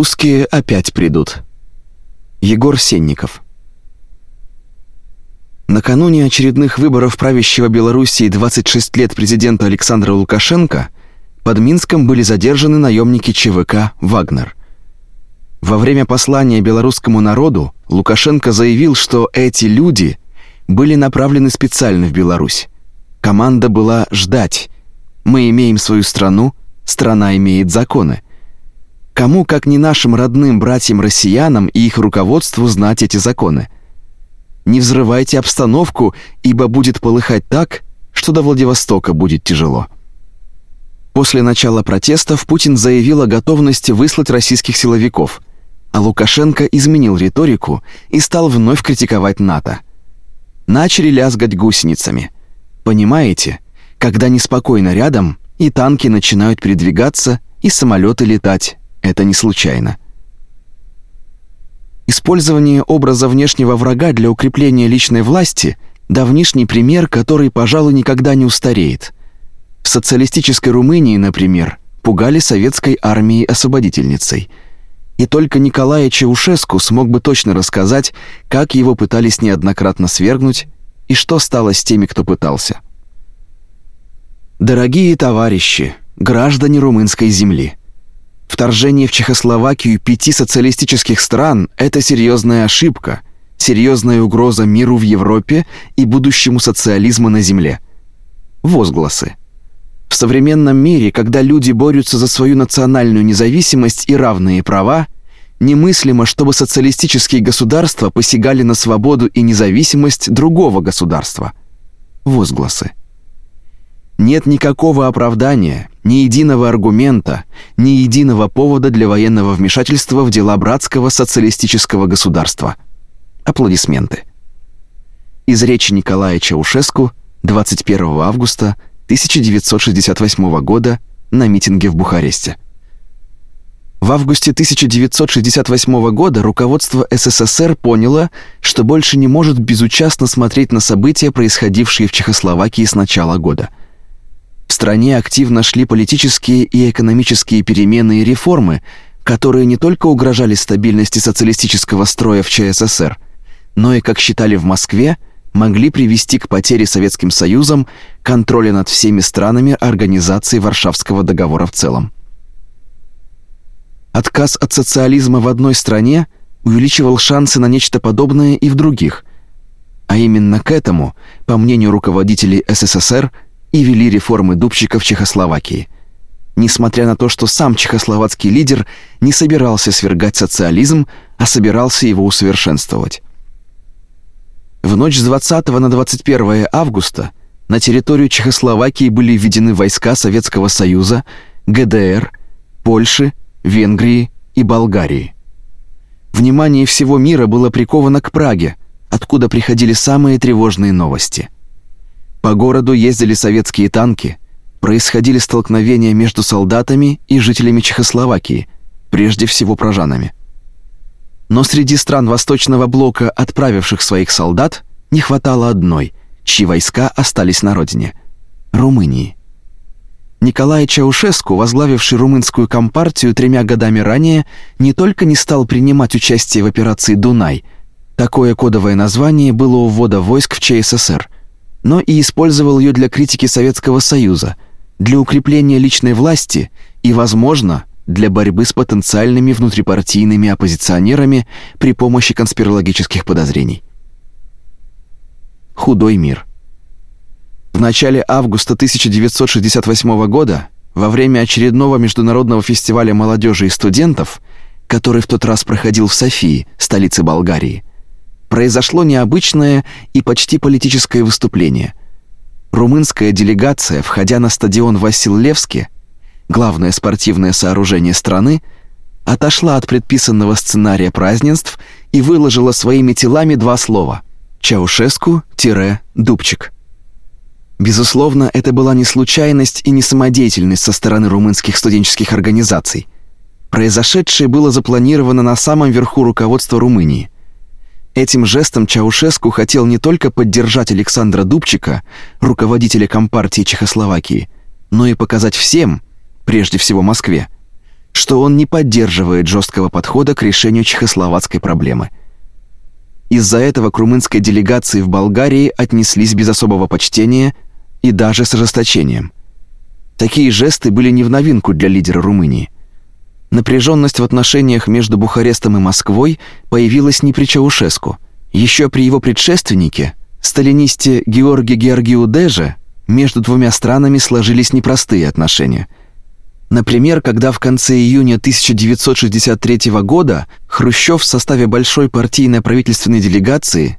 Русские опять придут. Егор Сенников. Накануне очередных выборов правящего Белоруссии 26 лет президента Александра Лукашенко под Минском были задержаны наемники ЧВК «Вагнер». Во время послания белорусскому народу Лукашенко заявил, что эти люди были направлены специально в Беларусь. Команда была ждать. Мы имеем свою страну, страна имеет законы. Кому, как не нашим родным братьям-россиянам и их руководству знать эти законы? Не взрывайте обстановку, ибо будет полыхать так, что до Владивостока будет тяжело. После начала протестов Путин заявил о готовности выслать российских силовиков, а Лукашенко изменил риторику и стал вновь критиковать НАТО. Начали лязгать гусеницами. Понимаете, когда неспокойно рядом, и танки начинают передвигаться, и самолеты летать, это не случайно. Использование образа внешнего врага для укрепления личной власти – давнишний пример, который, пожалуй, никогда не устареет. В социалистической Румынии, например, пугали советской армией освободительницей. И только Николай Чаушеску смог бы точно рассказать, как его пытались неоднократно свергнуть и что стало с теми, кто пытался. Дорогие товарищи, граждане румынской земли, Вторжение в Чехословакию пяти социалистических стран – это серьезная ошибка, серьезная угроза миру в Европе и будущему социализма на Земле. Возгласы. В современном мире, когда люди борются за свою национальную независимость и равные права, немыслимо, чтобы социалистические государства посягали на свободу и независимость другого государства. Возгласы. Нет никакого оправдания, ни единого аргумента, ни единого повода для военного вмешательства в дела братского социалистического государства. Аплодисменты. Из речи Николая Чаушеску 21 августа 1968 года на митинге в Бухаресте. В августе 1968 года руководство СССР поняло, что больше не может безучастно смотреть на события, происходившие в Чехословакии с начала года – в стране активно шли политические и экономические перемены и реформы, которые не только угрожали стабильности социалистического строя в ЧССР, но и, как считали в Москве, могли привести к потере Советским Союзом контроля над всеми странами организации Варшавского договора в целом. Отказ от социализма в одной стране увеличивал шансы на нечто подобное и в других. А именно к этому, по мнению руководителей СССР, и вели реформы Дубчика в Чехословакии. Несмотря на то, что сам чехословацкий лидер не собирался свергать социализм, а собирался его усовершенствовать. В ночь с 20 на 21 августа на территорию Чехословакии были введены войска Советского Союза, ГДР, Польши, Венгрии и Болгарии. Внимание всего мира было приковано к Праге, откуда приходили самые тревожные новости – по городу ездили советские танки, происходили столкновения между солдатами и жителями Чехословакии, прежде всего пражанами. Но среди стран Восточного блока, отправивших своих солдат, не хватало одной, чьи войска остались на родине Румынии. Николай Чаушеску, возглавивший румынскую компартию тремя годами ранее, не только не стал принимать участие в операции Дунай. Такое кодовое название было у ввода войск в ЧССР – но и использовал ее для критики Советского Союза, для укрепления личной власти и, возможно, для борьбы с потенциальными внутрипартийными оппозиционерами при помощи конспирологических подозрений. Худой мир. В начале августа 1968 года, во время очередного международного фестиваля молодежи и студентов, который в тот раз проходил в Софии, столице Болгарии, произошло необычное и почти политическое выступление. Румынская делегация, входя на стадион Васил Левски, главное спортивное сооружение страны, отошла от предписанного сценария празднеств и выложила своими телами два слова: Чаушеску-Дубчик. Безусловно, это была не случайность и не самодеятельность со стороны румынских студенческих организаций. Произошедшее было запланировано на самом верху руководства Румынии. Этим жестом Чаушеску хотел не только поддержать Александра Дубчика, руководителя Компартии Чехословакии, но и показать всем, прежде всего Москве, что он не поддерживает жесткого подхода к решению чехословацкой проблемы. Из-за этого к румынской делегации в Болгарии отнеслись без особого почтения и даже с ожесточением. Такие жесты были не в новинку для лидера Румынии. Напряженность в отношениях между Бухарестом и Москвой появилась не при Чаушеску. Еще при его предшественнике, сталинисте Георге Георгию Деже, между двумя странами сложились непростые отношения. Например, когда в конце июня 1963 года Хрущев в составе большой партийной правительственной делегации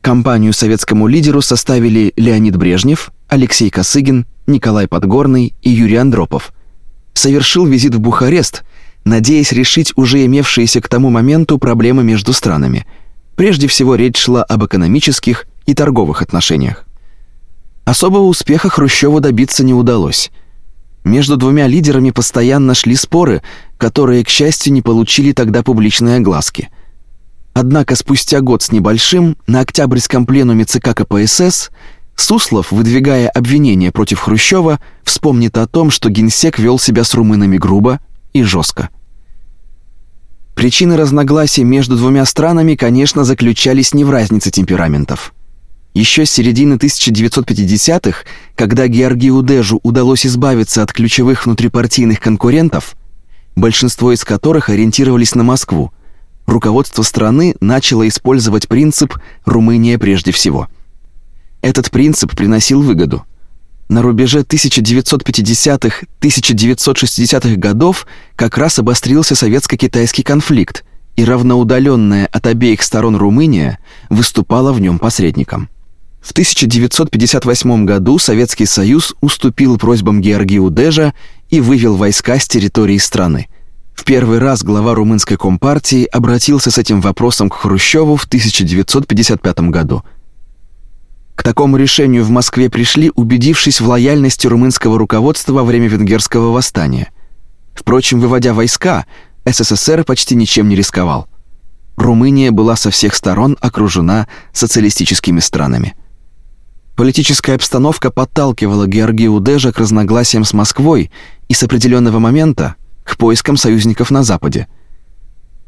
компанию советскому лидеру составили Леонид Брежнев, Алексей Косыгин, Николай Подгорный и Юрий Андропов. Совершил визит в Бухарест, надеясь решить уже имевшиеся к тому моменту проблемы между странами. Прежде всего речь шла об экономических и торговых отношениях. Особого успеха Хрущеву добиться не удалось. Между двумя лидерами постоянно шли споры, которые, к счастью, не получили тогда публичной огласки. Однако спустя год с небольшим на октябрьском пленуме ЦК КПСС Суслов, выдвигая обвинения против Хрущева, вспомнит о том, что генсек вел себя с румынами грубо и жестко. Причины разногласий между двумя странами, конечно, заключались не в разнице темпераментов. Еще с середины 1950-х, когда Георгию Дежу удалось избавиться от ключевых внутрипартийных конкурентов, большинство из которых ориентировались на Москву, руководство страны начало использовать принцип «Румыния прежде всего». Этот принцип приносил выгоду. На рубеже 1950-1960-х годов как раз обострился советско-китайский конфликт, и равноудаленная от обеих сторон Румыния выступала в нем посредником. В 1958 году Советский Союз уступил просьбам Георгия Удежа и вывел войска с территории страны. В первый раз глава румынской компартии обратился с этим вопросом к Хрущеву в 1955 году – к такому решению в Москве пришли, убедившись в лояльности румынского руководства во время венгерского восстания. Впрочем, выводя войска, СССР почти ничем не рисковал. Румыния была со всех сторон окружена социалистическими странами. Политическая обстановка подталкивала Георгия Удежа к разногласиям с Москвой и с определенного момента к поискам союзников на Западе.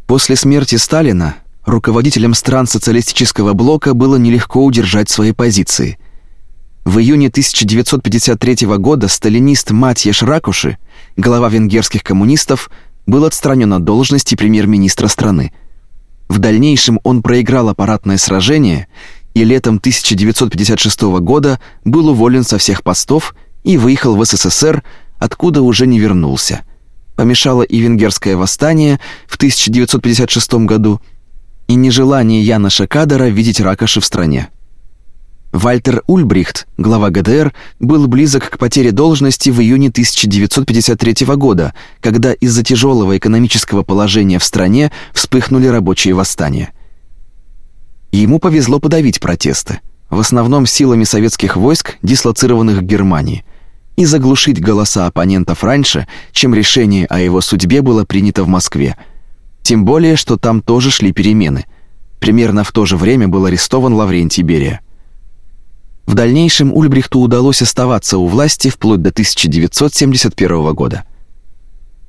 После смерти Сталина руководителям стран социалистического блока было нелегко удержать свои позиции. В июне 1953 года сталинист Матьеш Ракуши, глава венгерских коммунистов, был отстранен от должности премьер-министра страны. В дальнейшем он проиграл аппаратное сражение и летом 1956 года был уволен со всех постов и выехал в СССР, откуда уже не вернулся. Помешало и венгерское восстание в 1956 году – и нежелание Яноша Кадера видеть Ракоши в стране. Вальтер Ульбрихт, глава ГДР, был близок к потере должности в июне 1953 года, когда из-за тяжелого экономического положения в стране вспыхнули рабочие восстания. Ему повезло подавить протесты, в основном силами советских войск, дислоцированных в Германии, и заглушить голоса оппонентов раньше, чем решение о его судьбе было принято в Москве – тем более, что там тоже шли перемены. Примерно в то же время был арестован Лаврентий Берия. В дальнейшем Ульбрихту удалось оставаться у власти вплоть до 1971 года.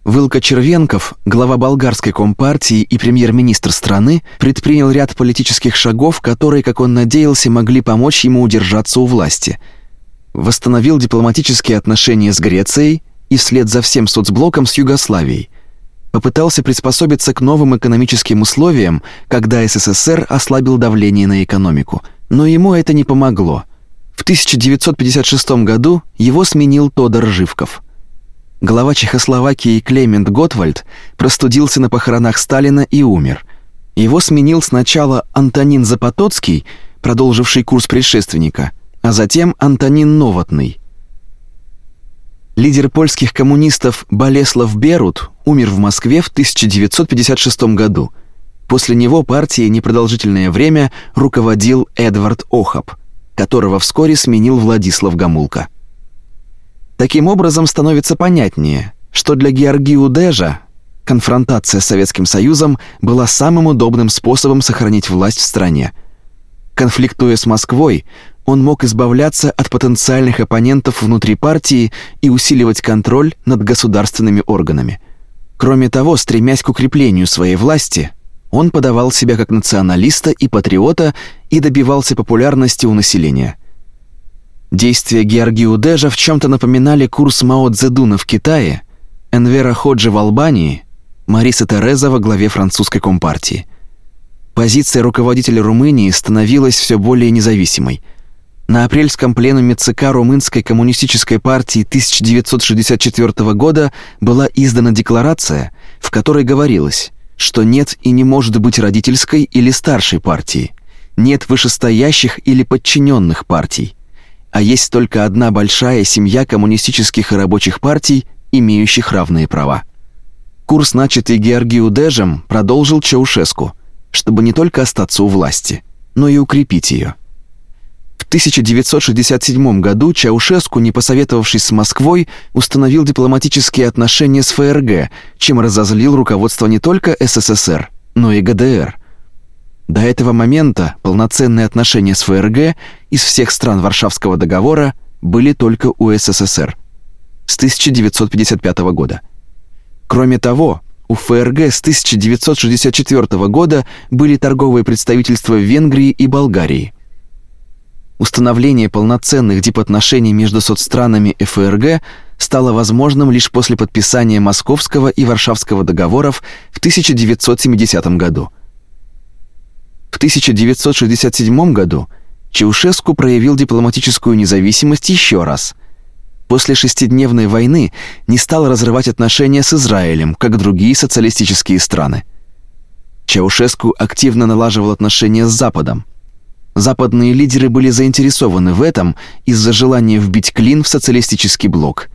Вылка Червенков, глава болгарской компартии и премьер-министр страны, предпринял ряд политических шагов, которые, как он надеялся, могли помочь ему удержаться у власти. Восстановил дипломатические отношения с Грецией и вслед за всем соцблоком с Югославией – попытался приспособиться к новым экономическим условиям, когда СССР ослабил давление на экономику, но ему это не помогло. В 1956 году его сменил Тодор Живков. Глава Чехословакии Клемент Готвальд простудился на похоронах Сталина и умер. Его сменил сначала Антонин Запотоцкий, продолживший курс предшественника, а затем Антонин Новотный – Лидер польских коммунистов Болеслав Берут умер в Москве в 1956 году. После него партией непродолжительное время руководил Эдвард Охаб, которого вскоре сменил Владислав Гамулка. Таким образом становится понятнее, что для Георгию Дежа конфронтация с Советским Союзом была самым удобным способом сохранить власть в стране. Конфликтуя с Москвой, он мог избавляться от потенциальных оппонентов внутри партии и усиливать контроль над государственными органами. Кроме того, стремясь к укреплению своей власти, он подавал себя как националиста и патриота и добивался популярности у населения. Действия Георгию Дежа в чем-то напоминали курс Мао Цзэдуна в Китае, Энвера Ходжи в Албании, Мариса Тереза во главе французской компартии. Позиция руководителя Румынии становилась все более независимой – на апрельском пленуме ЦК Румынской коммунистической партии 1964 года была издана декларация, в которой говорилось, что нет и не может быть родительской или старшей партии, нет вышестоящих или подчиненных партий, а есть только одна большая семья коммунистических и рабочих партий, имеющих равные права. Курс, начатый Георгию Дежем, продолжил Чаушеску, чтобы не только остаться у власти, но и укрепить ее. В 1967 году Чаушеску, не посоветовавшись с Москвой, установил дипломатические отношения с ФРГ, чем разозлил руководство не только СССР, но и ГДР. До этого момента полноценные отношения с ФРГ из всех стран Варшавского договора были только у СССР с 1955 года. Кроме того, у ФРГ с 1964 года были торговые представительства в Венгрии и Болгарии. Установление полноценных дипотношений между соцстранами ФРГ стало возможным лишь после подписания Московского и Варшавского договоров в 1970 году. В 1967 году Чаушеску проявил дипломатическую независимость еще раз. После шестидневной войны не стал разрывать отношения с Израилем, как другие социалистические страны. Чаушеску активно налаживал отношения с Западом. Западные лидеры были заинтересованы в этом из-за желания вбить клин в социалистический блок.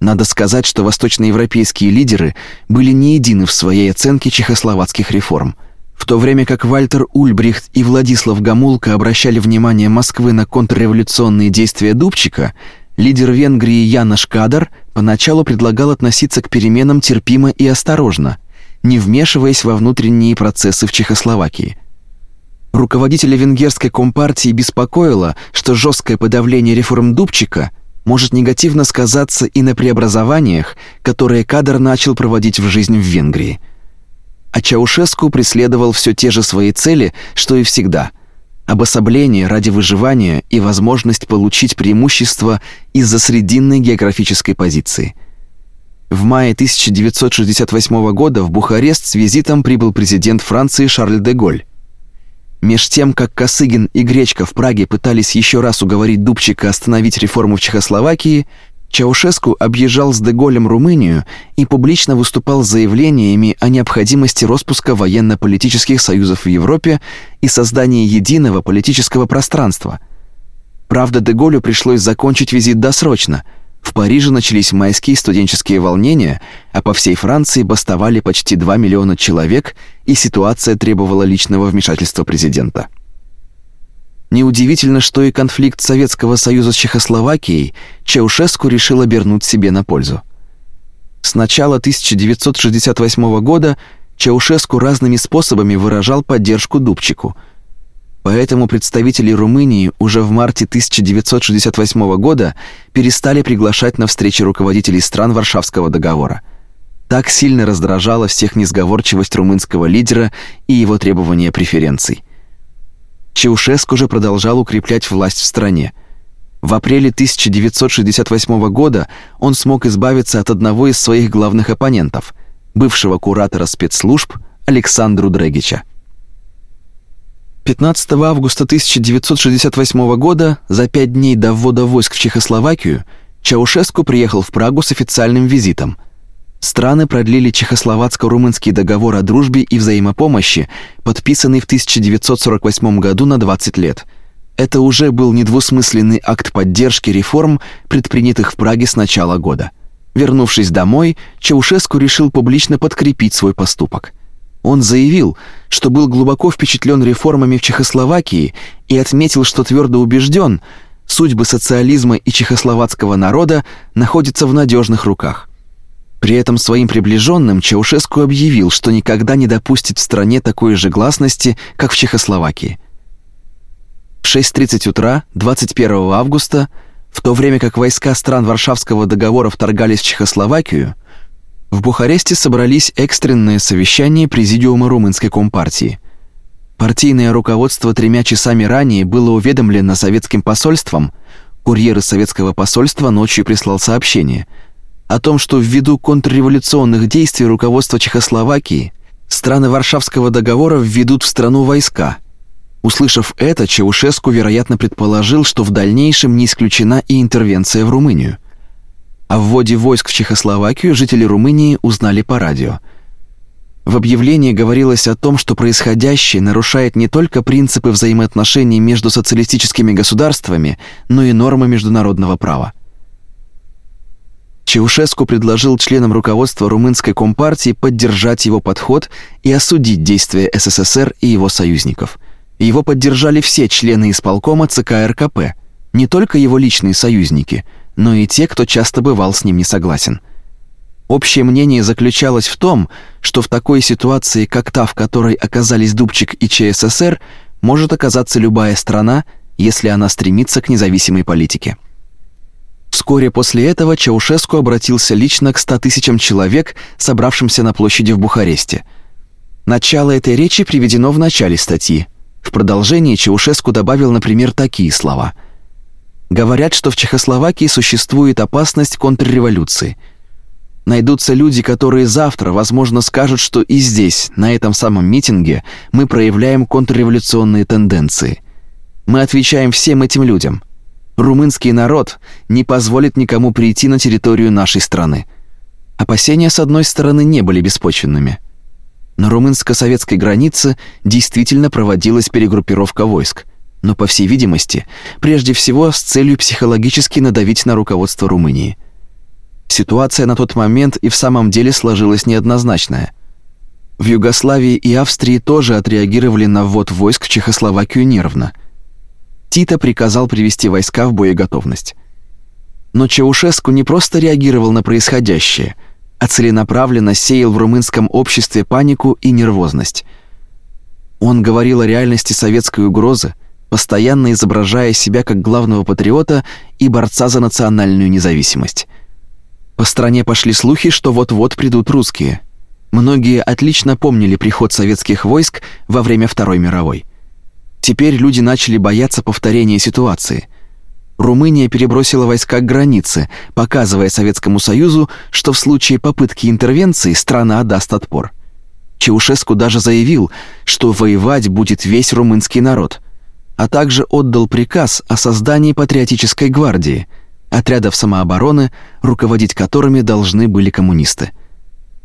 Надо сказать, что восточноевропейские лидеры были не едины в своей оценке чехословацких реформ. В то время как Вальтер Ульбрихт и Владислав Гамулка обращали внимание Москвы на контрреволюционные действия Дубчика, лидер Венгрии Янош Кадар поначалу предлагал относиться к переменам терпимо и осторожно, не вмешиваясь во внутренние процессы в Чехословакии. Руководителя венгерской компартии беспокоило, что жесткое подавление реформ Дубчика может негативно сказаться и на преобразованиях, которые кадр начал проводить в жизнь в Венгрии. А Чаушеску преследовал все те же свои цели, что и всегда – обособление ради выживания и возможность получить преимущество из-за срединной географической позиции. В мае 1968 года в Бухарест с визитом прибыл президент Франции Шарль де Голь. Меж тем, как Косыгин и Гречка в Праге пытались еще раз уговорить Дубчика остановить реформу в Чехословакии, Чаушеску объезжал с Деголем Румынию и публично выступал с заявлениями о необходимости распуска военно-политических союзов в Европе и создания единого политического пространства. Правда, Деголю пришлось закончить визит досрочно – в Париже начались майские студенческие волнения, а по всей Франции бастовали почти 2 миллиона человек, и ситуация требовала личного вмешательства президента. Неудивительно, что и конфликт Советского Союза с Чехословакией Чаушеску решил обернуть себе на пользу. С начала 1968 года Чаушеску разными способами выражал поддержку Дубчику – Поэтому представители Румынии уже в марте 1968 года перестали приглашать на встречи руководителей стран Варшавского договора. Так сильно раздражала всех несговорчивость румынского лидера и его требования преференций. Чаушеску же продолжал укреплять власть в стране. В апреле 1968 года он смог избавиться от одного из своих главных оппонентов, бывшего куратора спецслужб Александру Дрегича. 15 августа 1968 года, за пять дней до ввода войск в Чехословакию, Чаушеску приехал в Прагу с официальным визитом. Страны продлили чехословацко-румынский договор о дружбе и взаимопомощи, подписанный в 1948 году на 20 лет. Это уже был недвусмысленный акт поддержки реформ, предпринятых в Праге с начала года. Вернувшись домой, Чаушеску решил публично подкрепить свой поступок – он заявил, что был глубоко впечатлен реформами в Чехословакии и отметил, что твердо убежден, судьбы социализма и чехословацкого народа находятся в надежных руках. При этом своим приближенным Чаушеску объявил, что никогда не допустит в стране такой же гласности, как в Чехословакии. В 6:30 утра 21 августа, в то время как войска стран Варшавского договора вторгались в Чехословакию, В Бухаресте собрались экстренные совещания Президиума Румынской Компартии. Партийное руководство тремя часами ранее было уведомлено советским посольством, курьер из советского посольства ночью прислал сообщение о том, что ввиду контрреволюционных действий руководства Чехословакии страны Варшавского договора введут в страну войска. Услышав это, Чаушеску, вероятно, предположил, что в дальнейшем не исключена и интервенция в Румынию. О вводе войск в Чехословакию жители Румынии узнали по радио. В объявлении говорилось о том, что происходящее нарушает не только принципы взаимоотношений между социалистическими государствами, но и нормы международного права. Чаушеску предложил членам руководства румынской компартии поддержать его подход и осудить действия СССР и его союзников. Его поддержали все члены исполкома ЦК РКП, не только его личные союзники – но и те, кто часто бывал с ним не согласен. Общее мнение заключалось в том, что в такой ситуации, как та, в которой оказались Дубчик и ЧССР, может оказаться любая страна, если она стремится к независимой политике. Вскоре после этого Чаушеску обратился лично к 100 тысячам человек, собравшимся на площади в Бухаресте. Начало этой речи приведено в начале статьи. В продолжении Чаушеску добавил, например, такие слова – Говорят, что в Чехословакии существует опасность контрреволюции. Найдутся люди, которые завтра, возможно, скажут, что и здесь, на этом самом митинге, мы проявляем контрреволюционные тенденции. Мы отвечаем всем этим людям. Румынский народ не позволит никому прийти на территорию нашей страны. Опасения с одной стороны не были беспочвенными. На румынско-советской границе действительно проводилась перегруппировка войск но, по всей видимости, прежде всего с целью психологически надавить на руководство Румынии. Ситуация на тот момент и в самом деле сложилась неоднозначная. В Югославии и Австрии тоже отреагировали на ввод войск в Чехословакию нервно. Тита приказал привести войска в боеготовность. Но Чаушеску не просто реагировал на происходящее, а целенаправленно сеял в румынском обществе панику и нервозность. Он говорил о реальности советской угрозы, постоянно изображая себя как главного патриота и борца за национальную независимость. По стране пошли слухи, что вот-вот придут русские. Многие отлично помнили приход советских войск во время Второй мировой. Теперь люди начали бояться повторения ситуации. Румыния перебросила войска к границе, показывая Советскому Союзу, что в случае попытки интервенции страна даст отпор. Чаушеску даже заявил, что воевать будет весь румынский народ – а также отдал приказ о создании патриотической гвардии, отрядов самообороны, руководить которыми должны были коммунисты.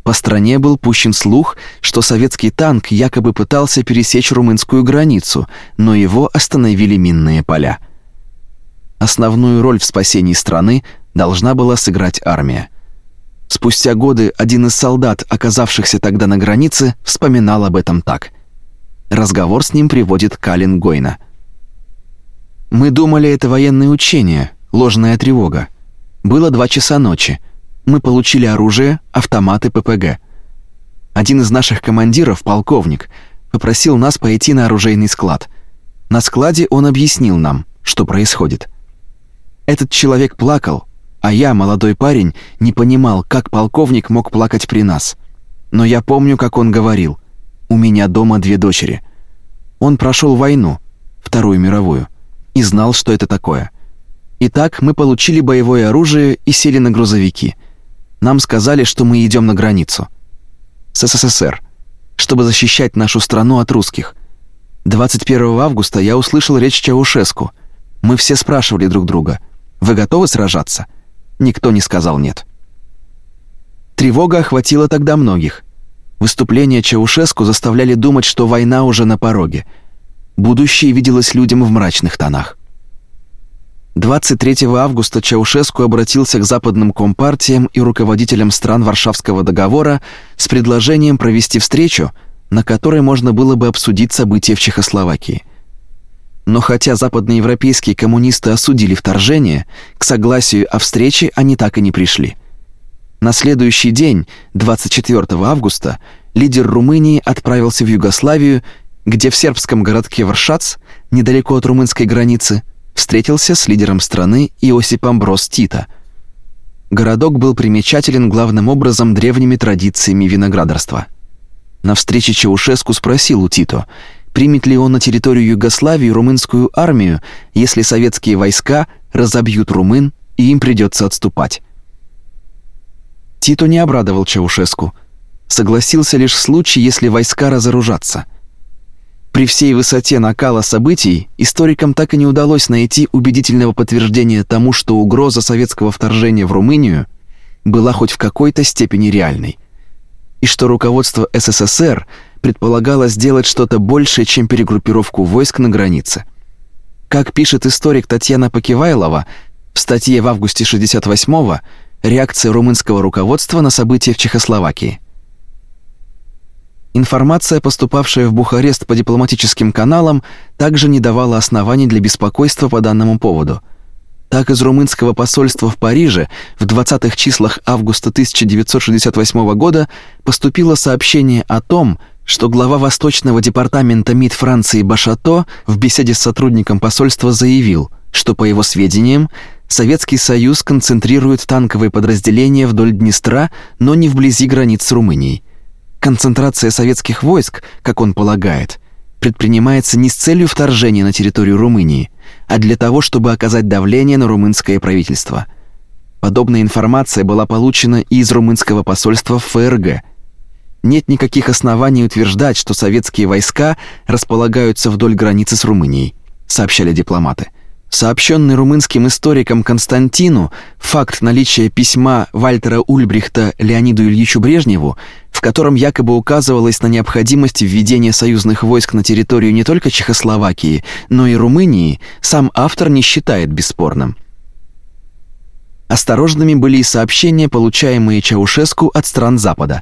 По стране был пущен слух, что советский танк якобы пытался пересечь румынскую границу, но его остановили минные поля. Основную роль в спасении страны должна была сыграть армия. Спустя годы один из солдат, оказавшихся тогда на границе, вспоминал об этом так. Разговор с ним приводит Калин Гойна – мы думали, это военное учение, ложная тревога. Было два часа ночи. Мы получили оружие, автоматы, ППГ. Один из наших командиров, полковник, попросил нас пойти на оружейный склад. На складе он объяснил нам, что происходит. Этот человек плакал, а я, молодой парень, не понимал, как полковник мог плакать при нас. Но я помню, как он говорил: "У меня дома две дочери". Он прошел войну, Вторую мировую и знал, что это такое. Итак, мы получили боевое оружие и сели на грузовики. Нам сказали, что мы идем на границу с СССР, чтобы защищать нашу страну от русских. 21 августа я услышал речь Чаушеску. Мы все спрашивали друг друга: "Вы готовы сражаться?" Никто не сказал нет. Тревога охватила тогда многих. Выступления Чаушеску заставляли думать, что война уже на пороге. Будущее виделось людям в мрачных тонах. 23 августа Чаушеску обратился к западным компартиям и руководителям стран Варшавского договора с предложением провести встречу, на которой можно было бы обсудить события в Чехословакии. Но хотя западноевропейские коммунисты осудили вторжение, к согласию о встрече они так и не пришли. На следующий день, 24 августа, лидер Румынии отправился в Югославию где в сербском городке Варшац, недалеко от румынской границы, встретился с лидером страны Иосипом Брос Тита. городок был примечателен главным образом древними традициями виноградарства. На встрече Чаушеску спросил у Тито, примет ли он на территорию Югославии румынскую армию, если советские войска разобьют румын и им придется отступать. Тито не обрадовал Чаушеску, согласился лишь в случае, если войска разоружатся – при всей высоте накала событий историкам так и не удалось найти убедительного подтверждения тому, что угроза советского вторжения в Румынию была хоть в какой-то степени реальной, и что руководство СССР предполагало сделать что-то большее, чем перегруппировку войск на границе. Как пишет историк Татьяна Покивайлова в статье в августе 68-го «Реакция румынского руководства на события в Чехословакии». Информация, поступавшая в Бухарест по дипломатическим каналам, также не давала оснований для беспокойства по данному поводу. Так из румынского посольства в Париже в 20-х числах августа 1968 года поступило сообщение о том, что глава Восточного департамента МИД Франции Башато в беседе с сотрудником посольства заявил, что по его сведениям Советский Союз концентрирует танковые подразделения вдоль Днестра, но не вблизи границ с Румынией. Концентрация советских войск, как он полагает, предпринимается не с целью вторжения на территорию Румынии, а для того, чтобы оказать давление на румынское правительство. Подобная информация была получена и из румынского посольства в ФРГ. Нет никаких оснований утверждать, что советские войска располагаются вдоль границы с Румынией, сообщали дипломаты. Сообщенный румынским историком Константину факт наличия письма Вальтера Ульбрихта Леониду Ильичу Брежневу, в котором якобы указывалось на необходимость введения союзных войск на территорию не только Чехословакии, но и Румынии, сам автор не считает бесспорным. Осторожными были и сообщения, получаемые Чаушеску от стран Запада.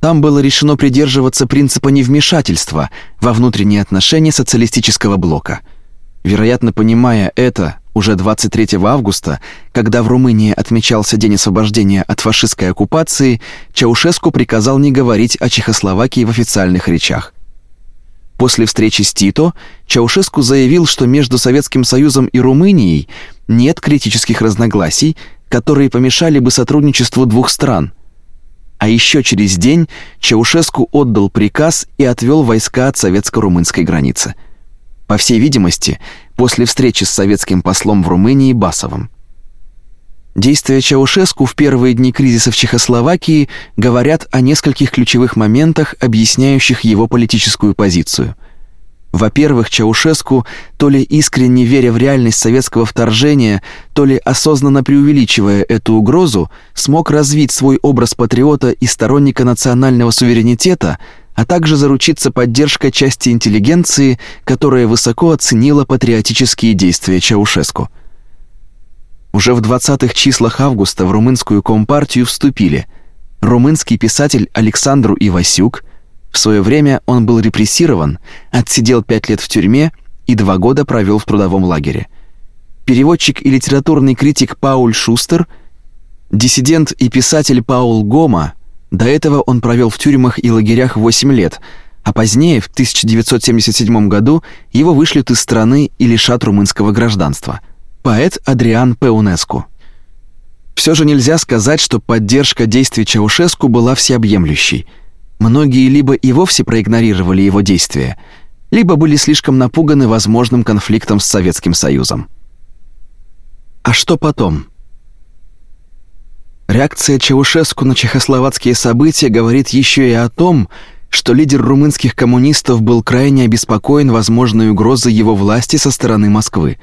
Там было решено придерживаться принципа невмешательства во внутренние отношения социалистического блока – Вероятно, понимая это, уже 23 августа, когда в Румынии отмечался День освобождения от фашистской оккупации, Чаушеску приказал не говорить о Чехословакии в официальных речах. После встречи с Тито Чаушеску заявил, что между Советским Союзом и Румынией нет критических разногласий, которые помешали бы сотрудничеству двух стран. А еще через день Чаушеску отдал приказ и отвел войска от советско-румынской границы – по всей видимости, после встречи с советским послом в Румынии Басовым. Действия Чаушеску в первые дни кризиса в Чехословакии говорят о нескольких ключевых моментах, объясняющих его политическую позицию. Во-первых, Чаушеску, то ли искренне веря в реальность советского вторжения, то ли осознанно преувеличивая эту угрозу, смог развить свой образ патриота и сторонника национального суверенитета, а также заручиться поддержкой части интеллигенции, которая высоко оценила патриотические действия Чаушеску. Уже в 20-х числах августа в румынскую компартию вступили румынский писатель Александру Ивасюк, в свое время он был репрессирован, отсидел пять лет в тюрьме и два года провел в трудовом лагере. Переводчик и литературный критик Пауль Шустер, диссидент и писатель Паул Гома, до этого он провел в тюрьмах и лагерях 8 лет, а позднее, в 1977 году, его вышлют из страны и лишат румынского гражданства. Поэт Адриан Пеунеску. Все же нельзя сказать, что поддержка действий Чаушеску была всеобъемлющей. Многие либо и вовсе проигнорировали его действия, либо были слишком напуганы возможным конфликтом с Советским Союзом. А что потом? Реакция Чаушеску на чехословацкие события говорит еще и о том, что лидер румынских коммунистов был крайне обеспокоен возможной угрозой его власти со стороны Москвы.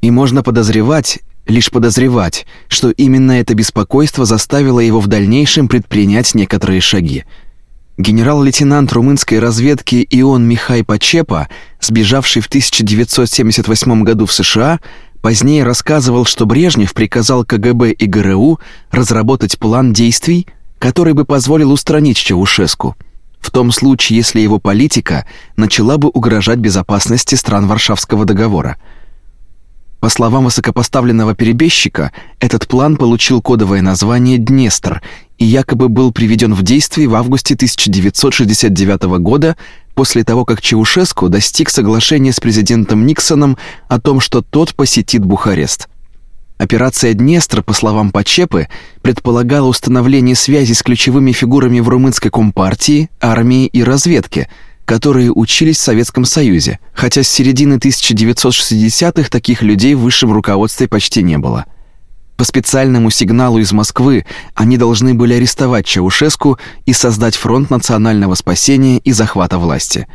И можно подозревать, лишь подозревать, что именно это беспокойство заставило его в дальнейшем предпринять некоторые шаги. Генерал-лейтенант румынской разведки Ион Михай Пачепа, сбежавший в 1978 году в США, Позднее рассказывал, что Брежнев приказал КГБ и ГРУ разработать план действий, который бы позволил устранить Чаушеску, в том случае, если его политика начала бы угрожать безопасности стран Варшавского договора. По словам высокопоставленного перебежчика, этот план получил кодовое название «Днестр» и якобы был приведен в действие в августе 1969 года после того, как Чаушеску достиг соглашения с президентом Никсоном о том, что тот посетит Бухарест. Операция Днестр, по словам Почепы, предполагала установление связи с ключевыми фигурами в румынской компартии, армии и разведке, которые учились в Советском Союзе, хотя с середины 1960-х таких людей в высшем руководстве почти не было. По специальному сигналу из Москвы они должны были арестовать Чаушеску и создать фронт национального спасения и захвата власти.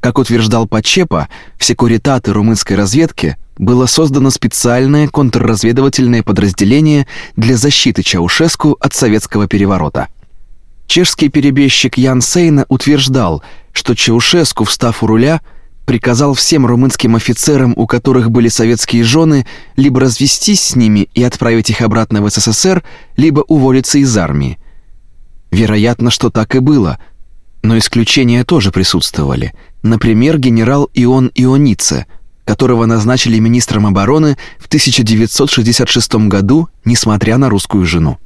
Как утверждал Почепа, в секуритаты румынской разведки было создано специальное контрразведывательное подразделение для защиты Чаушеску от советского переворота. Чешский перебежчик Ян Сейна утверждал, что Чаушеску, встав у руля, приказал всем румынским офицерам, у которых были советские жены, либо развестись с ними и отправить их обратно в СССР, либо уволиться из армии. Вероятно, что так и было, но исключения тоже присутствовали. Например, генерал Ион Ионице – которого назначили министром обороны в 1966 году, несмотря на русскую жену.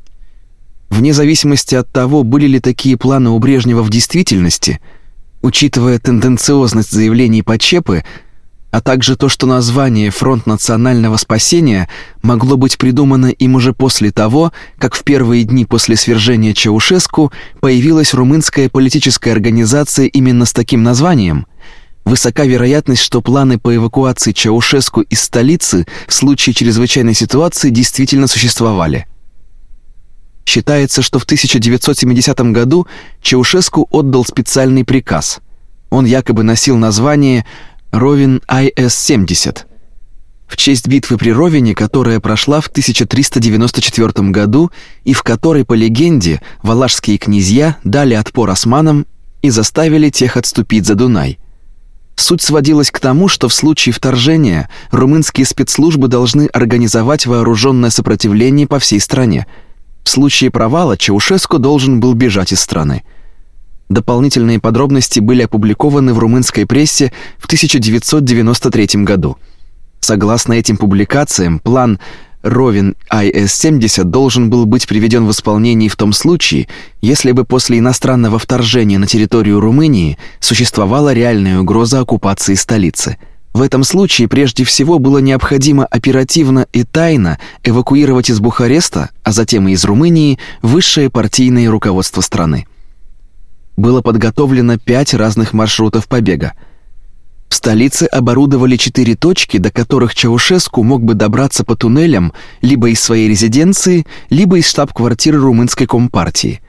Вне зависимости от того, были ли такие планы у Брежнева в действительности, учитывая тенденциозность заявлений Почепы, а также то, что название Фронт национального спасения могло быть придумано им уже после того, как в первые дни после свержения Чаушеску появилась румынская политическая организация именно с таким названием – Высока вероятность, что планы по эвакуации Чаушеску из столицы в случае чрезвычайной ситуации действительно существовали. Считается, что в 1970 году Чаушеску отдал специальный приказ. Он якобы носил название Ровен ИС-70 в честь битвы при Ровене, которая прошла в 1394 году и в которой, по легенде, валашские князья дали отпор османам и заставили тех отступить за Дунай. Суть сводилась к тому, что в случае вторжения румынские спецслужбы должны организовать вооруженное сопротивление по всей стране. В случае провала Чаушеску должен был бежать из страны. Дополнительные подробности были опубликованы в румынской прессе в 1993 году. Согласно этим публикациям, план Ровен ИС-70 должен был быть приведен в исполнение в том случае, если бы после иностранного вторжения на территорию Румынии существовала реальная угроза оккупации столицы. В этом случае прежде всего было необходимо оперативно и тайно эвакуировать из Бухареста, а затем и из Румынии, высшее партийное руководство страны. Было подготовлено пять разных маршрутов побега – в столице оборудовали четыре точки, до которых Чаушеску мог бы добраться по туннелям либо из своей резиденции, либо из штаб-квартиры румынской компартии.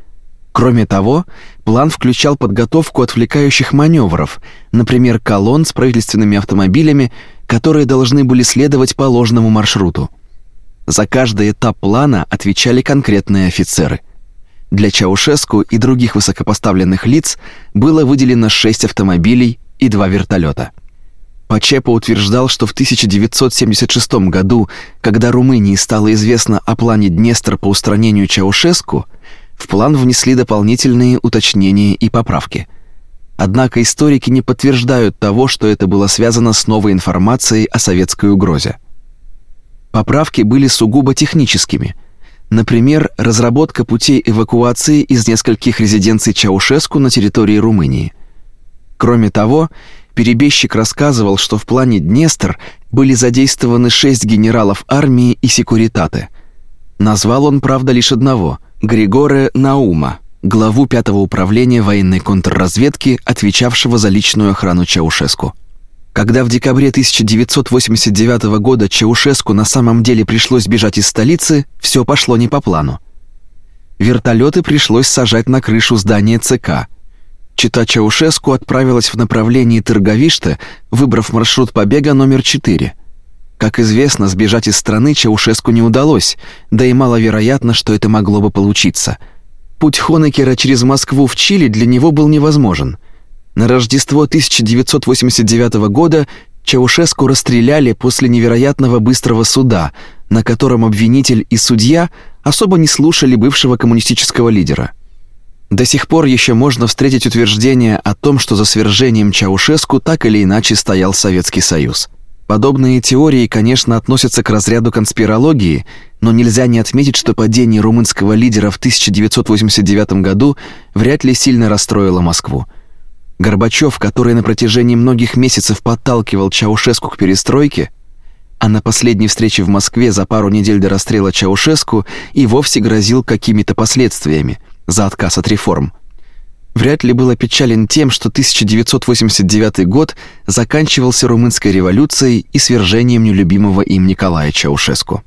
Кроме того, план включал подготовку отвлекающих маневров, например, колонн с правительственными автомобилями, которые должны были следовать по ложному маршруту. За каждый этап плана отвечали конкретные офицеры. Для Чаушеску и других высокопоставленных лиц было выделено шесть автомобилей и два вертолета. Пачепа утверждал, что в 1976 году, когда Румынии стало известно о плане Днестр по устранению Чаушеску, в план внесли дополнительные уточнения и поправки. Однако историки не подтверждают того, что это было связано с новой информацией о советской угрозе. Поправки были сугубо техническими. Например, разработка путей эвакуации из нескольких резиденций Чаушеску на территории Румынии – Кроме того, перебежчик рассказывал, что в плане Днестр были задействованы шесть генералов армии и секуритаты. Назвал он, правда, лишь одного Григоре Наума, главу пятого управления военной контрразведки, отвечавшего за личную охрану Чаушеску. Когда в декабре 1989 года Чаушеску на самом деле пришлось бежать из столицы, все пошло не по плану. Вертолеты пришлось сажать на крышу здания ЦК, Чита Чаушеску отправилась в направлении Тырговиште, выбрав маршрут побега номер 4. Как известно, сбежать из страны Чаушеску не удалось, да и маловероятно, что это могло бы получиться. Путь Хонекера через Москву в Чили для него был невозможен. На Рождество 1989 года Чаушеску расстреляли после невероятного быстрого суда, на котором обвинитель и судья особо не слушали бывшего коммунистического лидера. До сих пор еще можно встретить утверждение о том, что за свержением Чаушеску так или иначе стоял Советский Союз. Подобные теории, конечно, относятся к разряду конспирологии, но нельзя не отметить, что падение румынского лидера в 1989 году вряд ли сильно расстроило Москву. Горбачев, который на протяжении многих месяцев подталкивал Чаушеску к перестройке, а на последней встрече в Москве за пару недель до расстрела Чаушеску и вовсе грозил какими-то последствиями за отказ от реформ. Вряд ли был опечален тем, что 1989 год заканчивался румынской революцией и свержением нелюбимого им Николая Чаушеску.